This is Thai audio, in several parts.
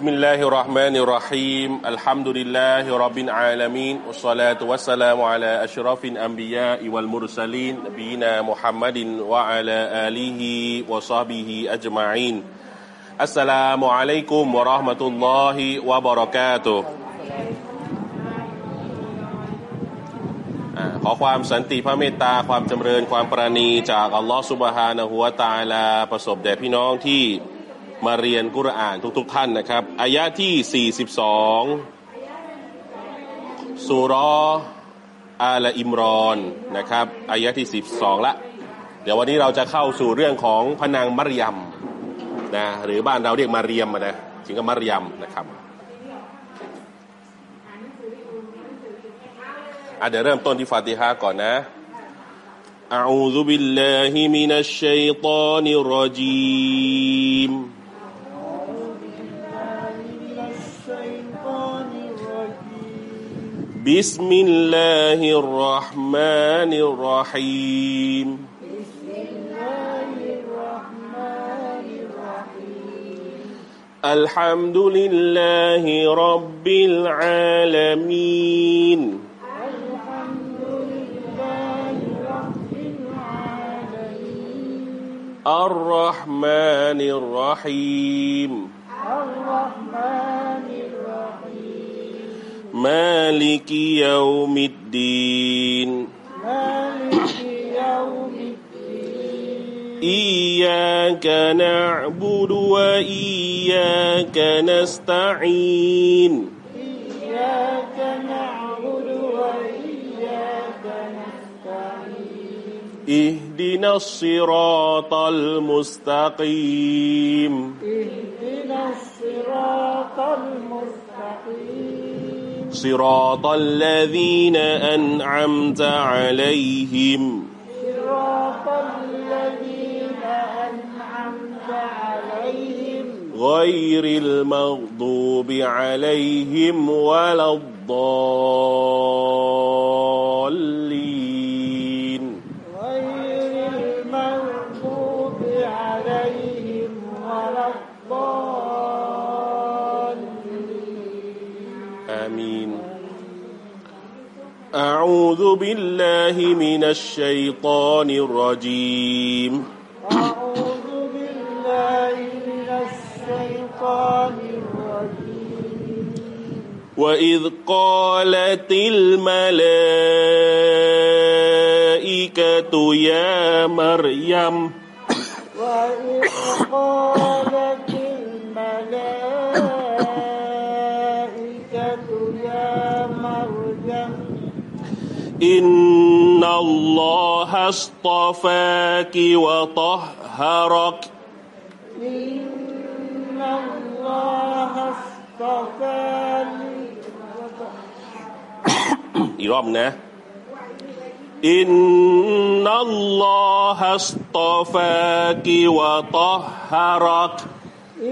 بسم الله الرحمن الرحيم الحمد لله رب العالمين والصلاة والسلام على أشرف الأنبياء والمرسلين نبينا محمد وعلى آله وصحبه أجمعين السلام عليكم ورحمة الله وبركاته อ่าขอความสันติพระเมตตาความจำเริญความปราณีจากอัลลอฮฺสุบฮานะฮูวะตาลาประสบแด่พี่น้องที่ มาเรียนกุรอานทุกๆทท่านนะครับอายะที่ 42สุรออาลอิมรอนนะครับอายะที่ 12 ละ เดี๋ยววันนี้เราจะเข้าสู่เรื่องของพระนางมัรยมนะหรือบ้านเราเรียกมาเรียมอะนะจริงก็มัรยมนะครับอ่ะเดี๋ยวเริ่มต้นที่ฟาติฮะก่อนนะ أعوذ بالله من الشيطان الرجيم بسم الله الرحمن الرحيم. الحمد لله رب العالمين. الحمد لله رب العالمين الرحمن الرحيم. الرحمن الرحيم. مالك يوم الدين. إياك نعبد وإياك نستعين. إياك نعبد وإياك نستعين. اهدنا الصراط المستقيم. اهدنا الصراط المستقيم. صراط الذين أنعمت عليهم. غير المغضوب عليهم ولا الضالين. أعوذ بالله من الشيطان الرجيم. أعوذ بالله من الشيطان الرجيم. وإذ قالت الملائكة يا مريم. وإذ قالت إن الله اصطفاك وطهرك إن الله اصطفاني อีกรอบนะ อินนัลลอฮะสตอฟากิวะตอฮารัก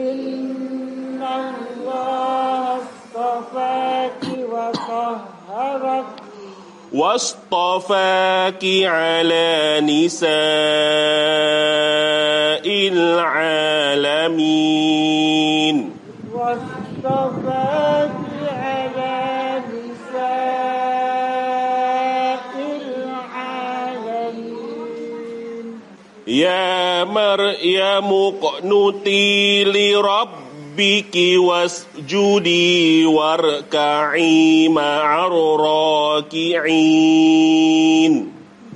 إن الله اصطفاك وطهرك واصطفاك على نساء العالمين واصطفاك على نساء العالمين يا مريم اقنتي لربك واسجدي واركعي مع الراكعين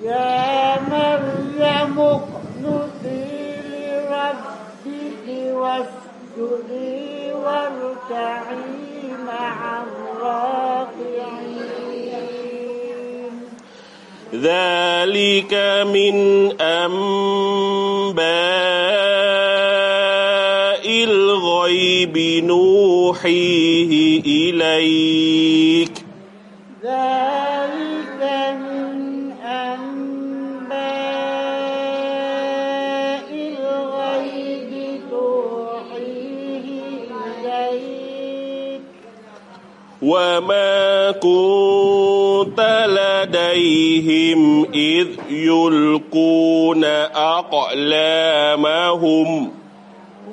يا مريم اقنتي لربك واسجدي واركعي مع الراكعين ذلك من أنباء الغيب نوحيه إليك. ذلك من أنباء الغيب توحيه إليك. وما كنت لديهم إذ يلقون أقلامهم.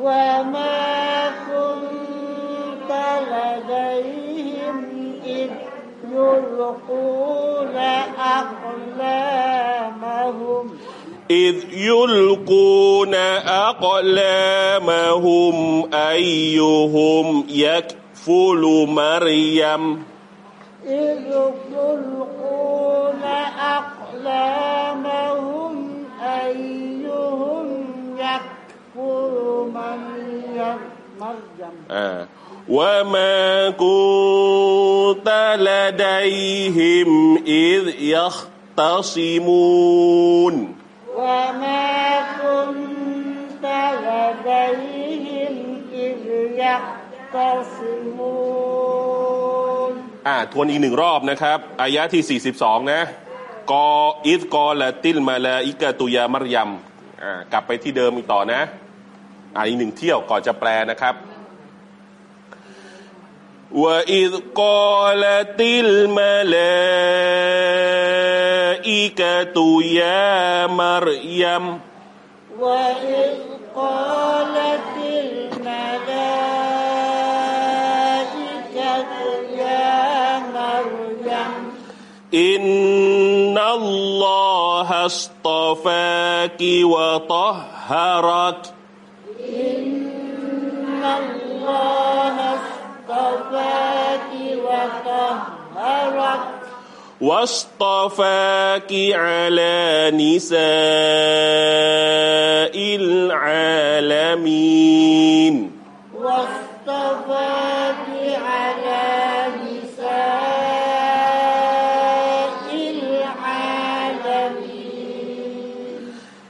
وما كنت لديهم إذ يلقون أقلامهم. إذ يلقون أقلامهم أيهم يكفل مريم؟ إذ يلقون لديهم إذ يختصمون وما كنت لديهم إذ يختصمون อ่าทวนอีกหนึ่งรอบนะครับ อายะที่ 42 นะ กออิดกอละติลมาลาอิกะตุยามารยัมอ่ากลับไปที่เดิมอีกต่อนะ อ่าอีกหนึ่งเที่ยวก่อนจะแปลนะครับ وإذ قالت الملائكة يا مريم وإذ قالت الملائكة يا مريم إن الله اصطفاك وطهرك إن الله اصطفاك وطهرك. واصطفاك على نساء العالمين. واصطفاك على نساء العالمين.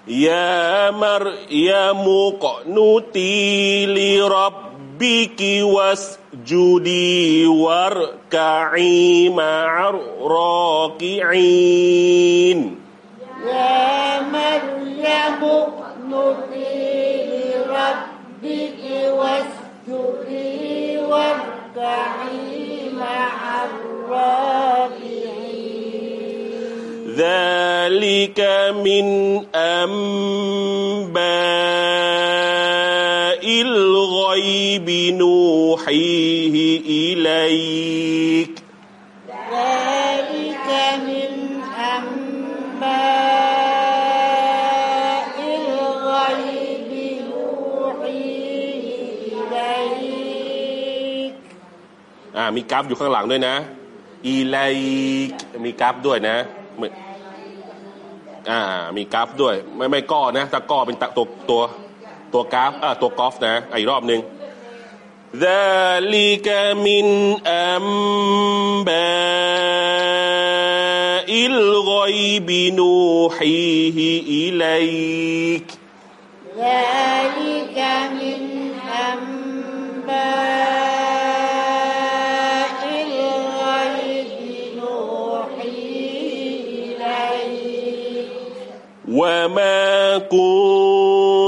يا مريم اقنتي لربك rabbiki wasjudi warka'i ma'ar raki'in. Ya Maryamu nuti rabbiki wasjudi warka'i ma'ar raki'in. Zalika min ambaa الغيب نوحيه إليك ذلك من أنباء الغيب نوحيه إليك อ่ามีกราฟอยู่ข้างหลังด้วยนะ อีไลกมีกราฟด้วยนะเหมือนอ่า มีกราฟด้วย ไม่ไม่ก้อนะถ้าก้อเป็นตะตัวตัวตัวกราฟอ่าตัวกอล์ฟนะอ่ะอีกรอบหนึ่ง ذلك من أنباء الغيب نوحيه إليك. ذلك من أنباء الغيب نوحيه إليك. وما كنت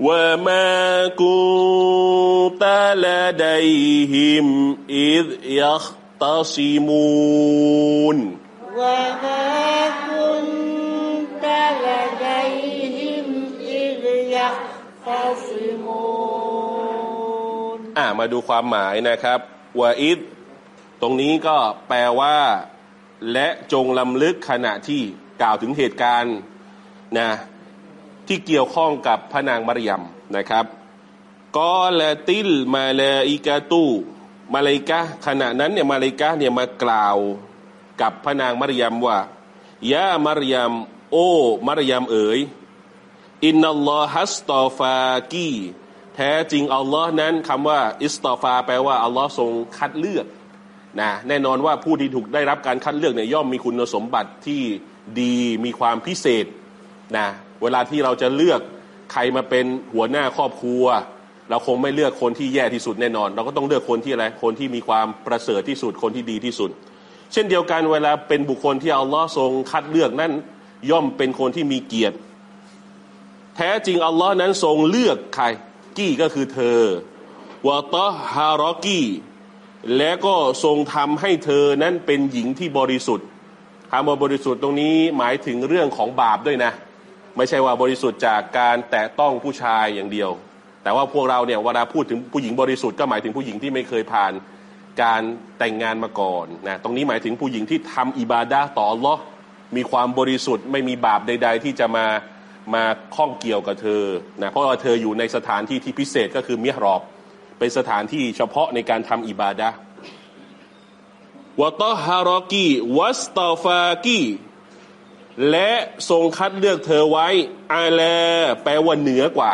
وما كنت لديهم إذ يختصمون وما كنت لديهم إذ يختصمون อ่ามาดูความหมายนะครับวาอิดตรงนี้ก็แปลว่า และจงลำลึกขณะที่กล่าวถึงเหตุการณ์นะ ที่เกี่ยวข้องกับพระนางมารยมนะครับกอลติลมาเลอิกาตูมาเลิกะขณะนั้นเนี่ยมาเลิกะเนี่ยมากล่าวกับพระนางมารยมว่ายามารยมโอ้มารยมเอ๋ยอินนัลลอฮัสตอฟากีแท้จริงอัลลอฮ์นั้นคำว่า อิสตอฟา แปลว่าอัลลอฮ์ทรงคัดเลือกนะแน่นอนว่าผู้ที่ถูกได้รับการคัดเลือกเนี่ยย่อมมีคุณสมบัติที่ดีมีความพิเศษนะ เวลาที่เราจะเลือกใครมาเป็นหัวหน้าครอบครัว เราคงไม่เลือกคนที่แย่ที่สุดแน่นอน เราก็ต้องเลือกคนที่อะไรคนที่มีความประเสริฐที่สุดคนที่ดีที่สุด เช่นเดียวกันเวลาเป็นบุคคลที่อัลลอฮ์ทรงคัดเลือกนั้นย่อมเป็นคนที่มีเกียรติ แท้จริงอัลลอฮ์นั้นทรงเลือกใครกี้ก็คือเธอวะตอฮารอกีและก็ทรงทำให้เธอนั้นเป็นหญิงที่บริสุทธิ์คำว่าบริสุทธิ์ตรงนี้หมายถึงเรื่องของบาปด้วยนะ ไม่ใช่ว่าบริสุทธิ์จากการแตะต้องผู้ชายอย่างเดียว แต่ว่าพวกเราเนี่ยเวลาพูดถึงผู้หญิงบริสุทธิ์ก็หมายถึงผู้หญิงที่ไม่เคยผ่านการแต่งงานมาก่อนนะตรงนี้หมายถึงผู้หญิงที่ทำอิบาดะต่อลอมีความบริสุทธิ์ไม่มีบาปใด ๆ ที่จะมามาข้องเกี่ยวกับเธอนะเพราะว่าเธออยู่ในสถานที่ที่พิเศษก็คือมิฮรอบ เป็นสถานที่เฉพาะในการทำอิบาดะวะตฮารอกีวัสตอฟากี และทรงคัดเลือกเธอไว้อาลาแปลว่าเหนือกว่า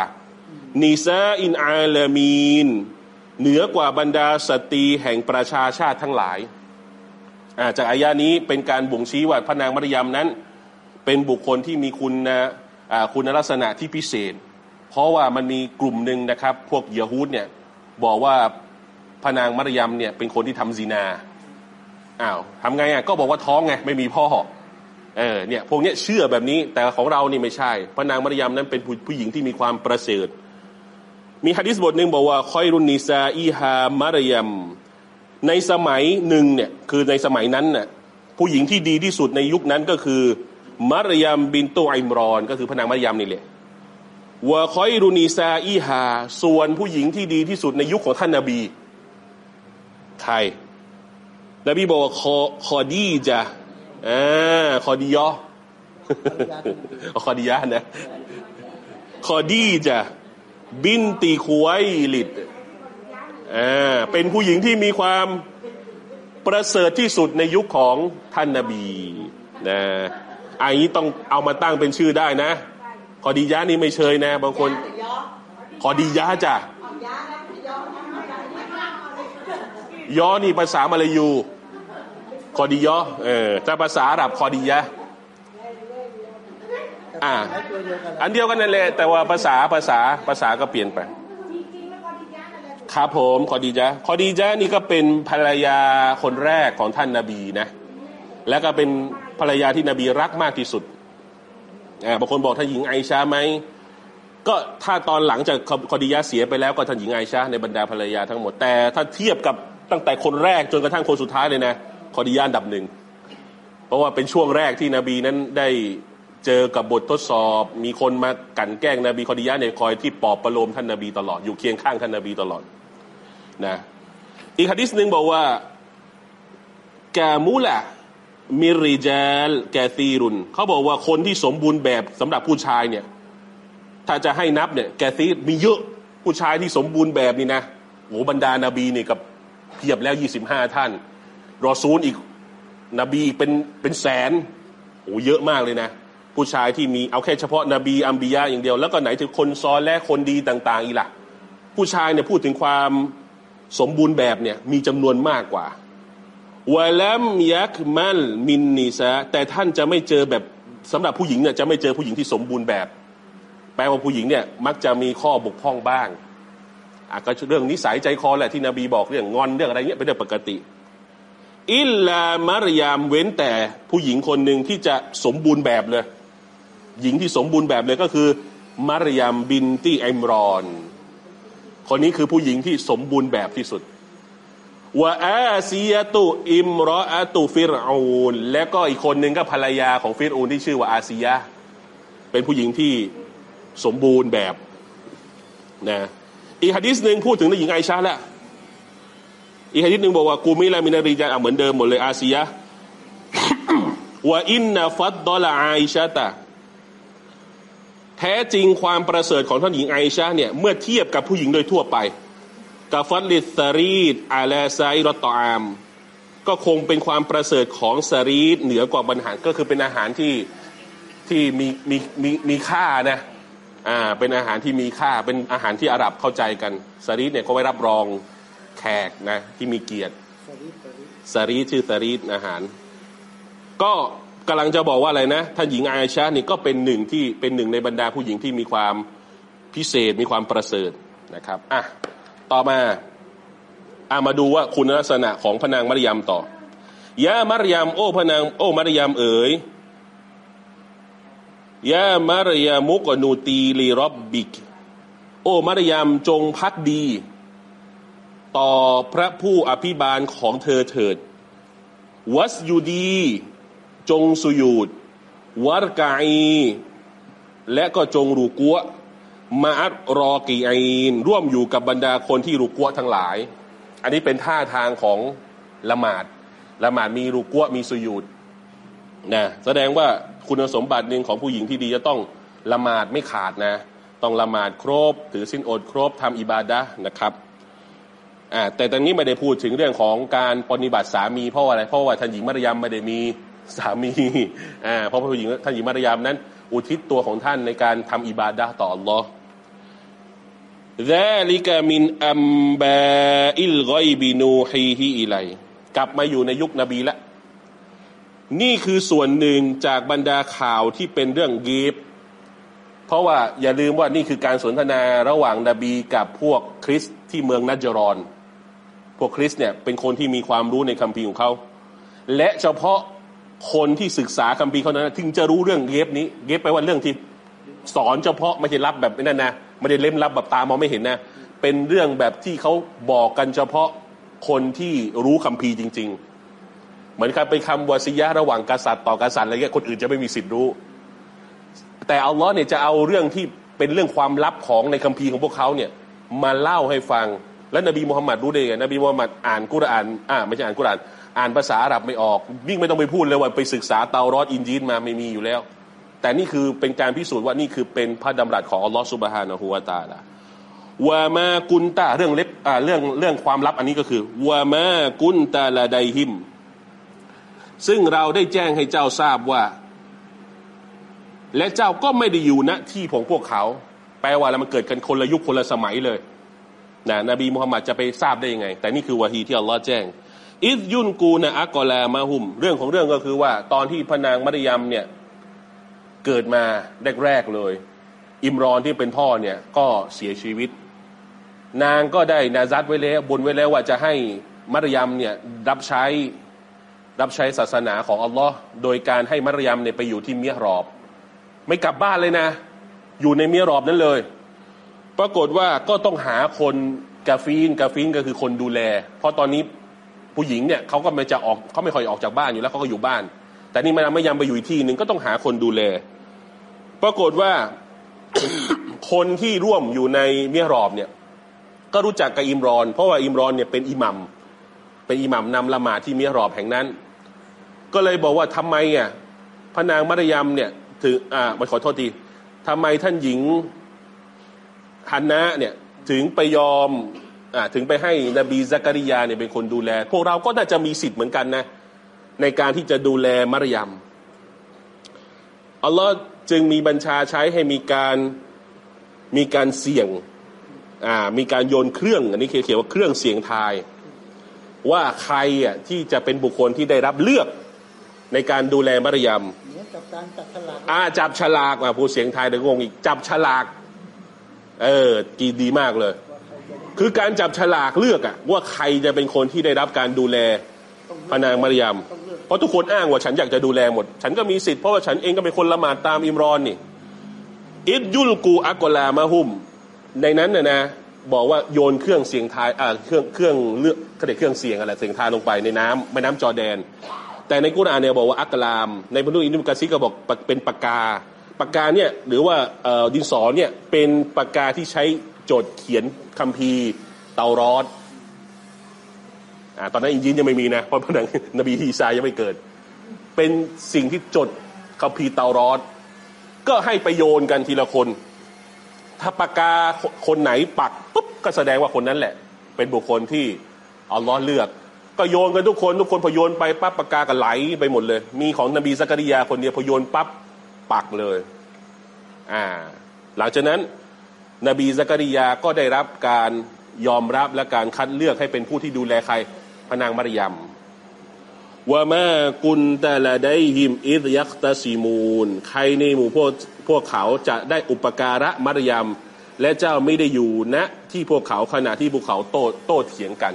นิซาอินอาลามีน เหนือกว่าบรรดาสตรีแห่งประชาชาติทั้งหลายจากอายานี้เป็นการบ่งชี้ว่าพระนางมารยามนั้น เป็นบุคคลที่มีคุณนะคุณลักษณะที่พิเศษ เพราะว่ามันมีกลุ่มหนึ่งนะครับ พวกเยฮูดเนี่ยบอกว่าพระนางมารยามเนี่ยเป็นคนที่ทำซีนาอ้าวทำไงอะก็บอกว่าท้องไงไม่มีพ่อ เออเนี่ยพวกเนี้ยเชื่อแบบนี้ แต่ของเรานี่ไม่ใช่ พระนางมารยามนั้นเป็นผู้หญิงที่มีความประเสริฐมีฮะดิษบทหนึ่งบอกว่าคอยรุนนิซาอีฮามารยามในสมัยหนึ่งเนี่ยคือในสมัยนั้นน่ะผู้หญิงที่ดีที่สุดในยุคนั้นก็คือมารยามบินโตอิมรอน ก็คือพระนางมารยามนี่แหละวะคอยรุนีซาอีฮาส่วนผู้หญิงที่ดีที่สุดในยุคของท่านนาบีใครนบีบอกว่าคอคอดีจะ อ่าคอดียอคอดียะนะ คอดีจะบินตีคุยลิดอ่าเป็นผู้หญิงที่มีความประเสริฐที่สุดในยุคของท่านนาบีนะอันนี้ต้องเอามาตั้งเป็นชื่อได้นะ คอดียะนี่ไม่เชยนะ บางคน คอดียะจ้ะยอนี่ภาษามาลายู คอดียอเออถ้าภาษาอาหรับคอดียะอ่า อันเดียวกันนั่นแหละแต่ว่าภาษาภาษาภาษาก็เปลี่ยนไปครับผมคอดียะคอดียะนี่ก็เป็นภรรยาคนแรกของท่านนาบีนะ แล้วก็เป็นภรรยาที่นบีรักมากที่สุดบางคนบอกท่านหญิงไอชาไหมก็ถ้าตอนหลังจากคอดียะเสียไปแล้วก็ท่านหญิงไอชาในบรรดาภรรยาทั้งหมดแต่ถ้าเทียบกับตั้งแต่คนแรกจนกระทั่งคนสุดท้ายเลยนะ คอดียะดับหนึ่ง เพราะว่าเป็นช่วงแรกที่นบีนั้นได้เจอกับบททดสอบ มีคนมากันแกล้งนบีคอดียะเนี่ยคอยที่ปอบประโลมท่านนบีตลอด อยู่เคียงข้างท่านนบีตลอดนะอีกฮะดิษหนึ่งบอกว่ากามูละมิริจลแกซีรุนเขาบอกว่าคนที่สมบูรณ์แบบสำหรับผู้ชายเนี่ย ถ้าจะให้นับเนี่ย แกซีมีเยอะผู้ชายที่สมบูรณ์แบบนี่นะโอ้บรรดานาบีเนี่ยกับเพียบแล้วยี่สิบห้าท่าน รอซูลอีก นบีเป็นเป็นแสนโอ้เยอะมากเลยนะ ผู้ชายที่มีเอาแค่เฉพาะนบีอัมบียาอย่างเดียว แล้วก็ไหนถึงคนซอนและคนดีต่าง ๆ อีกล่ะ ผู้ชายเนี่ยพูดถึงความสมบูรณ์แบบเนี่ยมีจำนวนมากกว่าวะลัมยักมัลมินนิซาแต่ท่านจะไม่เจอแบบสำหรับผู้หญิงเนี่ยจะไม่เจอผู้หญิงที่สมบูรณ์แบบ แปลว่าผู้หญิงเนี่ยมักจะมีข้อบกพร่องบ้างอะก็เรื่องนิสัยใจคอแหละที่นบีบอกเรื่องงอนเรื่องอะไรเงี้ยเป็นเรื่องปกติ อิลลามารยามเว้นแต่ผู้หญิงคนหนึ่งที่จะสมบูรณ์แบบเลย หญิงที่สมบูรณ์แบบเลยก็คือ มารยามบินตี้ไอมรอน คนนี้คือผู้หญิงที่สมบูรณ์แบบที่สุดวะอาซียตุامرأة فرعونและก็อีกคนหนึ่งก็ภรรยาของฟิรอูนที่ชื่อว่าอาซียะเป็นผู้หญิงที่สมบูรณ์แบบนะอีกฮะดิษหนึ่งพูดถึงท่านหญิงไอชาแล้ว อีกฮะดิษหนึ่งบอกว่าكمل من الرجالเหมือนเดิมหมดเลยآسية وإن فضل عائشةแท้จริงความประเสริฐของท่านหญิงไอชาเนี่ยเมื่อเทียบกับผู้หญิงโดยทั่วไปกาฟัดลิสรีดอาลาไซรตอามก็คงเป็นความประเสริฐของสรีดเหนือกว่าบรรหารก็คือเป็นอาหารที่ที่มีมีมีมีค่านะอ่าเป็นอาหารที่มีค่าเป็นอาหารที่อาหรับเข้าใจกันสรีดเนี่ยเขาไว้รับรอง แขกนะที่มีเกียรติสรีดชื่อสรีดอาหาร ก็กำลังจะบอกว่าอะไรนะท่านหญิงอาชานี่ก็เป็นหนึ่งที่เป็นหนึ่งในบรรดาผู้หญิงที่มีความพิเศษมีความประเสริฐนะครับอะต่อมาอะมาดูว่าคุณลักษณะของพระนางมารยามต่อยามารยามโอ้พระนางโอ้มารยามเอ๋ยยามารยามุกนูตีลีรอบบิก โอ้มารยามจงพักดี ต่อพระผู้อภิบาลของเธอเถิด วัสยูดี จงสุยูดวัรกายและก็จงรูกัวมาอัดรอกีไอนร่วมอยู่กับบรรดาคนที่รูกัวทั้งหลาย อันนี้เป็นท่าทางของละหมาดละหมาดมีรูกัวมีสุยูดนะแสดงว่าคุณสมบัติหนึ่งของผู้หญิงที่ดีจะต้องละหมาดไม่ขาดนะ ต้องละหมาดครบ ถือสินอดครบทำอิบาดะนะครับอ่าแต่ตอนนี้ไม่ได้พูดถึงเรื่องของการปฏิบัติสามีเพราะว่าอะไรเพราะว่าท่านหญิงมารยามไม่ได้มีสามีอ่าเพราะผู้หญิงท่านหญิงมารยามนั้น อุทิศตัวของท่านในการทำอิบาดะห์ต่อ Allah ذلك من أنباء الغيب نوحيه إليه กลับมาอยู่ในยุคนบีละ นี่คือส่วนหนึ่งจากบรรดาข่าวที่เป็นเรื่องเกฟเพราะว่าอย่าลืมว่านี่คือการสนทนาระหว่างนบีกับพวกคริสต์ที่เมืองนัจจรอน พ วกคริสเนี่ยเป็นคนที่มีความรู้ในคัมภีร์ของเขา และเฉพาะคนที่ศึกษาคัมภีร์เขานั้น ถึงจะรู้เรื่องเกฟนี้เกฟแปลว่าเรื่องที่สอนเฉพาะไม่ใช่รับแบบนั้นนะไม่ได้เล่มรับแบบตามองไม่เห็นนะ เป็นเรื่องแบบที่เขาบอกกันเฉพาะคนที่รู้คัมภีร์จริง ๆ เหมือนกับเป็นคำวาสิยะระหว่างกษัตริย์ต่อกษัตริย์อะไรเงี้ยคนอื่นจะไม่มีสิทธิ์รู้ แต่อัลลอฮ์เนี่ยจะเอาเรื่องที่เป็นเรื่องความลับของในคัมภีร์ของพวกเขาเนี่ยมาเล่าให้ฟัง แล้วนบีมุฮัมมัดรู้ได้ไงนบีมุฮัมมัดอ่านกุรอานอ่าไม่ใช่อ่านกุรอานอ่านภาษาอาหรับไม่ออกยิ่งไม่ต้องไปพูดเลยว่าไปศึกษาเตารอดอินจีนมาไม่มีอยู่แล้ว แต่นี่คือเป็นการพิสูจน์ว่านี่คือเป็นพระดำรัสของอัลลอฮ์สุบฮานะฮูวาตาละวามากุนตาเรื่องเล็บอ่าเรื่องเรื่องความลับอันนี้ก็คือวามากุนตาลาไดฮิม ซึ่งเราได้แจ้งให้เจ้าทราบว่า และเจ้าก็ไม่ได้อยู่ณที่ของพวกเขา แปลว่าอะไรมันเกิดกันคนละยุคคนละสมัยเลย นะนบีมุฮัมมัดจะไปทราบได้ยังไง แต่นี่คือวาฮีที่อัลลอฮ์แจ้งอิดยุนกูนะอักกอลามาหุม เรื่องของเรื่องก็คือว่า ตอนที่พนางมัตยมเนี่ยเกิดมาแรกๆเลย อิมรอนที่เป็นพ่อเนี่ยก็เสียชีวิต นางก็ได้นาซัดไว้แล้วบนไว้แล้วว่าจะให้มัตยมเนี่ยรับใช้รับใช้ศาสนาของอัลลอฮ์โดยการให้มัตยมเนี่ยไปอยู่ที่เมียรอบ ไม่กลับบ้านเลยนะ อยู่ในเมียรอบนั้นเลย ปรากฏว่าก็ต้องหาคนกาฟีนกาฟีนก็คือคนดูแล เพราะตอนนี้ผู้หญิงเนี่ยเขาก็ไม่จะออกเขาไม่ค่อยออกจากบ้านอยู่แล้วเขาก็อยู่บ้าน แต่นี่มันไม่ยำไปอยู่ที่หนึ่งก็ต้องหาคนดูแล ปรากฏว่าคนที่ร่วมอยู่ในเมียรอบเนี่ย ก็รู้จักกับอิมรอน เพราะว่าอิมรอนเนี่ยเป็นอิหมัมเป็นอิหมัมนำละหมาดที่เมียรอบแห่งนั้น ก็เลยบอกว่าทำไมอะพระนางมารยมเนี่ยถืออ่ามาขอโทษทีทำไมท่านหญิง ฮันนะเนี่ยถึงไปยอมอ่าถึงไปให้นบีซักริยาเนี่ยเป็นคนดูแล พวกเราก็น่าจะมีสิทธิ์เหมือนกันนะในการที่จะดูแลมารยมอัลลอฮ์จึงมีบัญชาใช้ให้มีการมีการเสี่ยงอ่ามีการโยนเครื่อง อันนี้เขียนว่าเครื่องเสี่ยงทาย ว่าใครอะที่จะเป็นบุคคลที่ได้รับเลือกในการดูแลมารยมเหมือนกับการจับฉลากอาจับฉลากมาผู้เสียงไทายเดี๋ยวงงอีกจับฉลาก เออกีดีมากเลย คือการจับฉลากเลือกอะว่าใครจะเป็นคนที่ได้รับการดูแลพนางมารยมเพราะทุกคนอ้างว่าฉันอยากจะดูแลหมด ฉันก็มีสิทธิ์เพราะว่าฉันเองก็เป็นคนละหมาดตามอิมรอนนี่อิดยุลกูอักกอลามาหุม ในนั้นน่ะนะบอกว่าโยนเครื่องเสียงทายอ่าเครื่องเครื่องเลือกเขาเรียกเครื่องเสียงอะไรเสียงทายลงไปในน้ำแม่น้ำจอแดน แต่ในกุรอานเนี่ยบอกว่าอักลาม ในบรรลุอินุกาซิก็บอกเป็นปากกา ปากกาเนี่ยหรือว่าดินสอเนี่ยเป็นปากกาที่ใช้จดเขียนคัมภีร์เตารอดอ่าตอนนั้นอินจีนยังไม่มีนะ เพราะพนางนบีฮีซายังไม่เกิด เป็นสิ่งที่จดคัมภีร์เตารอดก็ให้ไปโยนกันทีละคน ถ้าปากกาคนไหนปักปุ๊บก็แสดงว่าคนนั้นแหละ เป็นบุคคลที่อัลลอฮ์เลือก ก็โยนกันทุกคนทุกคนพอโยนไปปั๊บปากกาก็ไหลไปหมดเลย มีของนบีซักริยาคนเดียวพอโยนปั๊บ ปักเลย อ่า หลังจากนั้น นบีซักริยาก็ได้รับการยอมรับและการคัดเลือกให้เป็นผู้ที่ดูแลใครพระนางมารยมว่ามากุนแตะละได้หิมอิดยักตาซีมูนใครในหมู่พวกพวกเขาจะได้อุปการะมารยมและเจ้าไม่ได้อยู่ณที่พวกเขาขณะที่พวกเขาโต้โต้เถียงกัน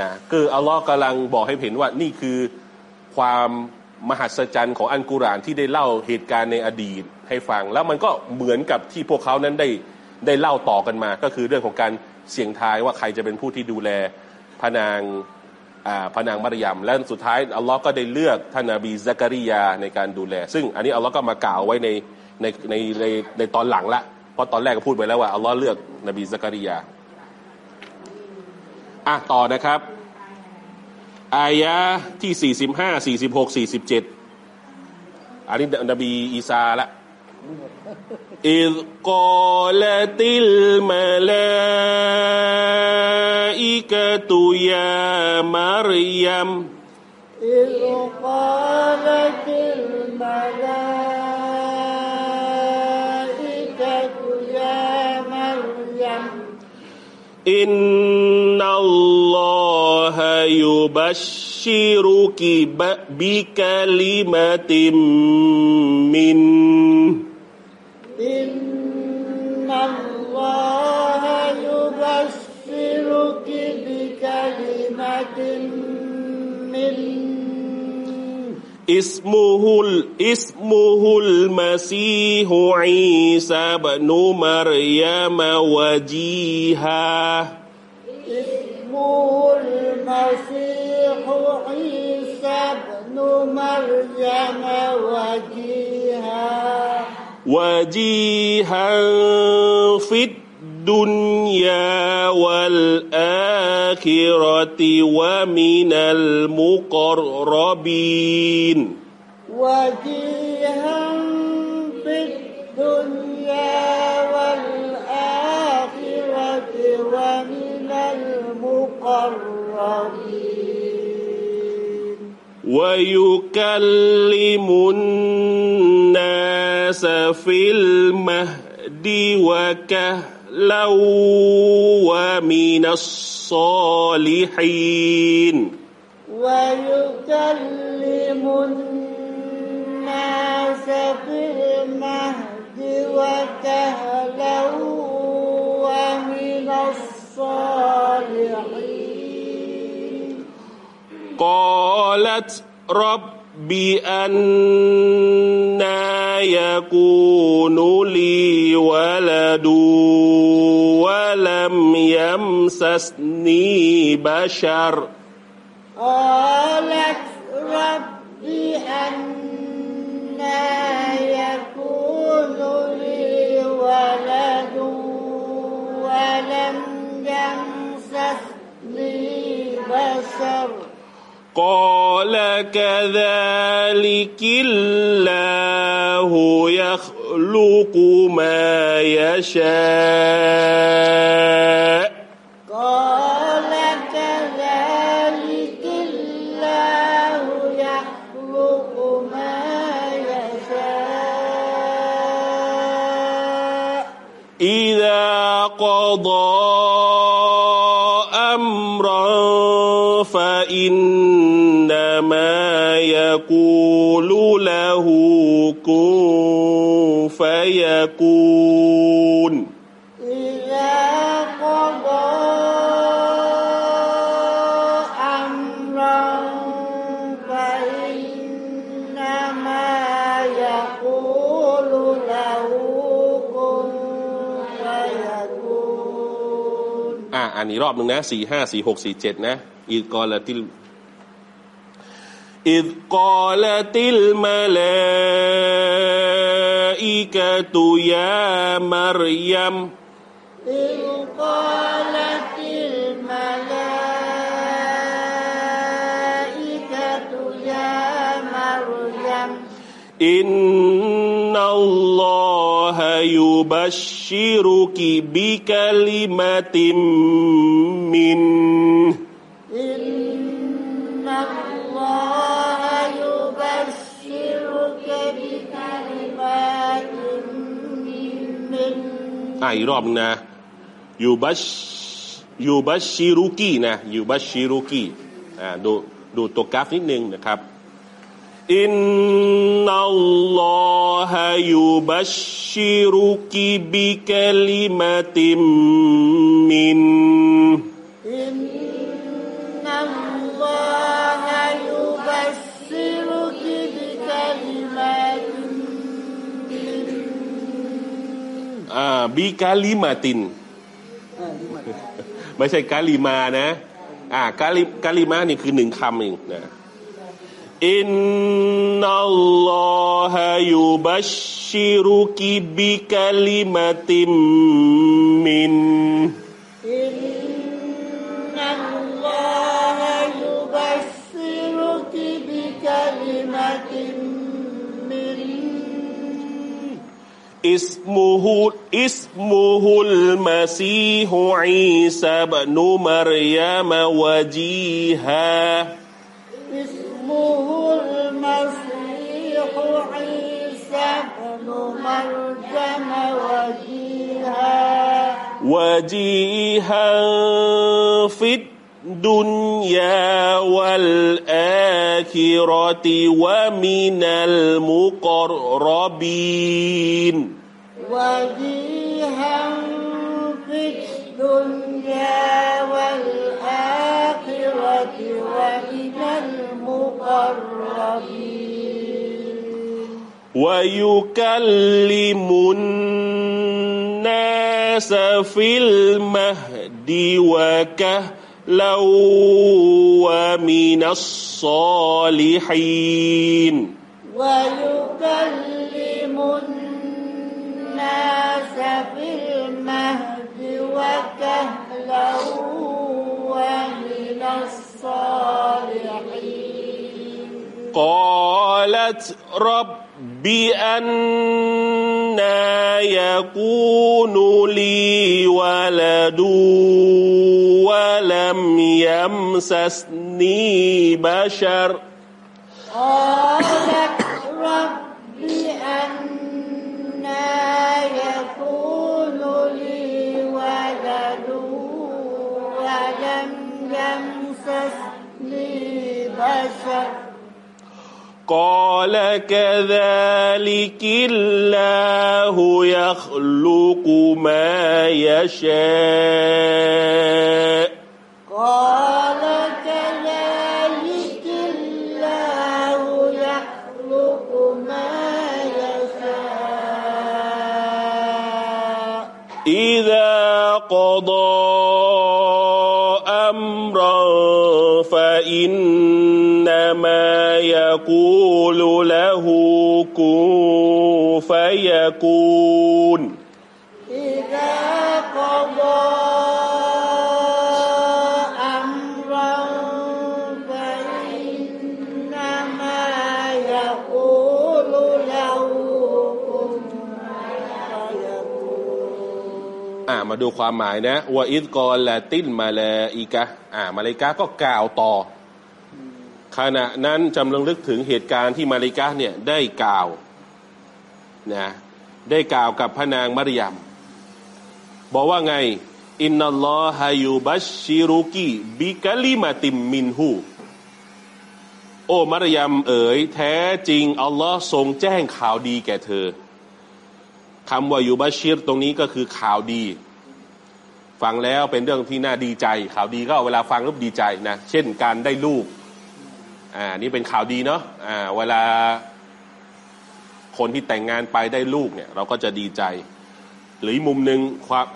นะคืออัลลอฮ์กำลังบอกให้เห็นว่านี่คือความ มหัศจรรย์ของอันกุรานที่ได้เล่าเหตุการณ์ในอดีตให้ฟัง แล้วมันก็เหมือนกับที่พวกเขานั้นได้ได้เล่าต่อกันมา ก็คือเรื่องของการเสี่ยงทายว่าใครจะเป็นผู้ที่ดูแลพระนางอ่าพระนางมารยมและสุดท้ายอัลลอฮ์ก็ได้เลือกท่านนบีซักริยาในการดูแล ซึ่งอันนี้อัลลอฮ์ก็มากล่าวไว้ในในในในในตอนหลังละเพราะตอนแรกก็พูดไปแล้วว่าอัลลอฮ์เลือกนบีซักริยาอะต่อนะครับ อายะที่ 45 46 47 อันนี้นบีอีสาละ إذ قالت الملائكة يا مريم إذ قالت الملائكة يا مريم إن الله يبشرك بكلمة منه. إن الله يبشرك بكلمة منه. اسمه اسمه المسيح عيسى بن مريم وجيها. اسمه المسيح عيسى بن مريم وجيها. وجيها في الدنيا والآخرة ومن المقربين. وجيها في الدنيا والآخرة ومن ويكلم الناس في المهد وكهلا ومن الصالحين. ويكلم الناس في المهد وكهلا ومن الصالحين. قالت رب أنا يكون لي ولد ولم يمسسني بشر. قالت رب أنا يكون لي ولد ولم يمسسني بشر. قال كذلك الله يخلق ما يشاء. قال كذلك الله يخلق ما يشاء. إذا قضى كن فيكون إذا قضى أمرا فإنما يقول له كن فيكون อ่ะอันนี้รอบหนึ่งนะสี่ห้าสี่หกสี่เจ็ดนะอีกกอลติล إذ قالت الملائكة يا مريم إذ قالت الملائكة يا مريم إن الله يبشرك بكلمة منه อ่าอีกรอบนึงนะยูบัชยูบัชชิรุกีนะยูบัชชิรุกีอ่าดูดูตัวกราฟนิดนึงนะครับอินนัลลอฮะยุบัชชิรุกิบิกลิมาติมมิน บิกาลิมาติน ไม่ใช่กาลิมานะ อ่ากาลิกาลิมานี่คือหนึ่งคำเองนะอินนัลลอฮะยุบัชชิรุกิบิกาลิมาติมมิน اسمه اسمه المسيح عيسى بن مريم وجيها. اسمه المسيح عيسى بن مريم وجيها. وجيها في الدنيا والآخرة ومن المقربين. وجيها في الدنيا والآخرة ومن المقربين. ويكلم الناس في المهد وكهلا ومن الصالحين ويكلم الناس في المهد وكهلا ومن الصالحين قالت رب أنا يكون لي ولد ولم يمسسني بشر. قالت رب أنا يكون لي ولد ولم يمسسني بشر. قال كذلك الله يخلق ما يشاء. قال كذلك الله يخلق ما يشاء. إذا قضى أمرا فإنما يقول له كن فيكون إذا قضى أمرا فإنما يقول له كن فيكون อ่ามาดูความหมายนะว่าอิดกอลาตินมาลาอิกะอ่ามาเลายกาก็กล่าวต่อ ขณะนั้นจำลองลึกถึงเหตุการณ์ที่มาเลายกาเนี่ยได้กล่าวนะได้กล่าวกับพระนางมารยมบอกว่าไง อินนัลลอฮายูบัชชิรุกีบิกะลิมาติมมินฮูโอ้มารยมเอ๋ย แท้จริง อัลลอฮ์ทรงแจ้งข่าวดีแก่เธอคำว่ายูบัชชิรตรงนี้ก็คือข่าวดี ฟังแล้วเป็นเรื่องที่น่าดีใจ ข่าวดีก็เวลาฟังแล้วดีใจนะ เช่นการได้ลูก อ่านี่เป็นข่าวดีเนาะอ่าเวลาคนที่แต่งงานไปได้ลูกเนี่ย เราก็จะดีใจ หรือมุมหนึ่ง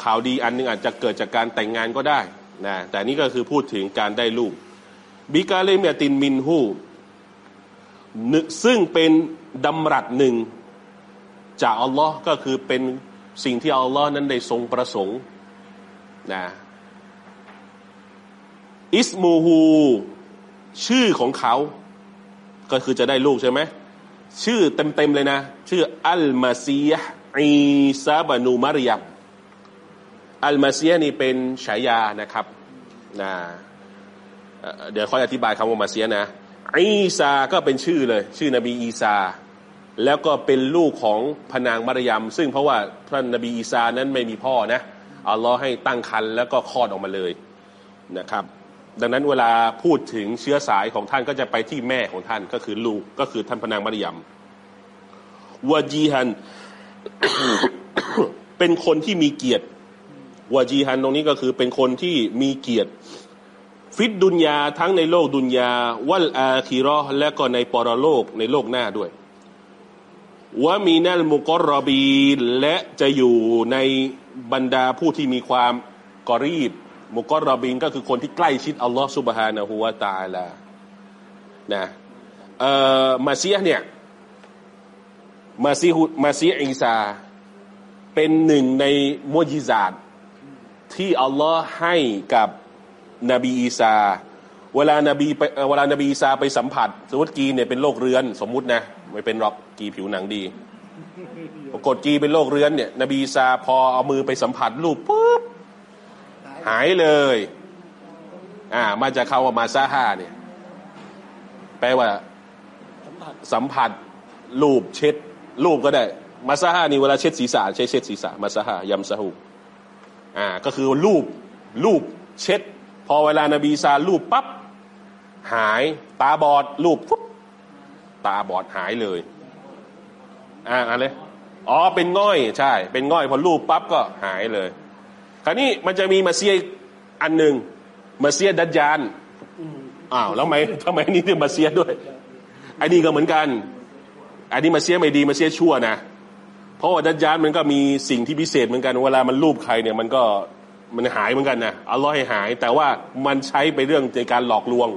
ข่าวดีอันหนึงอาจจะเกิดจากการแต่งงานก็ได้นะแต่นี่ก็คือพูดถึงการได้ลูกบิกาเลเมียตินมินฮูซึ่งเป็นดำรัสหนึ่งจากอัลลอฮ์ก็คือเป็นสิ่งที่อัลลอฮ์นั้นได้ทรงประสงค์นะอิสมูฮู ชื่อของเขา ก็คือจะได้ลูกใช่ไหม ชื่อเต็มๆเลยนะ ชื่ออัลมาซียอีซาบานูมารยมอัลมาซียนี่เป็นฉายานะครับนะเดี๋ยวค่อยอธิบายคำว่ามาเซียนะอีซาก็เป็นชื่อเลย ชื่อนบีอีซา แล้วก็เป็นลูกของพนางมารยมซึ่งเพราะว่าท่านนบีอีสานั้นไม่มีพ่อนะอัลลอฮ์ให้ตั้งครรภ์แล้วก็คลอดออกมาเลยนะครับ ดังนั้นเวลาพูดถึงเชื้อสายของท่านก็จะไปที่แม่ของท่านก็คือลูกก็คือท่านพนางมารยมวาจีฮัน เป็นคนที่มีเกียรติวาจีฮันตรงนี้ก็คือเป็นคนที่มีเกียรติ ฟิดดุนยาทั้งในโลกดุนยาวัลอาคีรอและก็ในปรโลกในโลกหน้าด้วยวะมีนัลมุกรรบีและจะอยู่ในบรรดาผู้ที่มีความกรีบ มุกรรบีนก็คือคนที่ใกล้ชิดอัลลอฮ์สุบฮานะฮูวาตาลานะเอ่อมาเซียเนี่ยมาซีฮุมาซีอีซา เป็นหนึ่งในมุจิซาตที่อัลลอฮ์ให้กับนบีอีสาเวลานบีไปเวลานบีอีสาไปสัมผัส สมมติกีเนี่ยเป็นโรคเรื้อนสมมุตินะไม่เป็นหรอกกีผิวหนังดีปรากฏกีเป็นโรคเรื้อนเนี่ย นบีอีสาพอเอามือไปสัมผัสลูกปุ๊บ หายเลยอ่ามาจากคาว่ามาซาฮาเนี่ย แปลว่า สัมผัสรูปเช็ดรูปก็ได้ มาซาฮานี่เวลาเช็ดศีรษะใช้เช็ดศีรษะมาซาฮายำซาฮูอ่าก็คือรูปรูปเช็ด พอเวลานบีซารูปปั๊บหายตาบอดรูปปุ๊บตาบอดหายเลยอ่าอะไรอ๋อเป็นง่อยใช่ เป็นง่อยพอรูปปั๊บก็หายเลย คราวนี้มันจะมีมาเซียอันหนึ่งมาเซียดัจจานอ้าวแล้วทำไมทำไมนี่ถึงมาเซียด้วยไอ้นี่ก็เหมือนกัน อันนี้มาเสียไม่ดีมาเสียชั่วนะเพราะว่าดัจจานมันก็มีสิ่งที่พิเศษเหมือนกัน เวลามันรูปใครเนี่ยมันก็มันหายเหมือนกันนะอัลลอฮ์ให้หาย แต่ว่ามันใช้ไปเรื่องในการหลอกลวง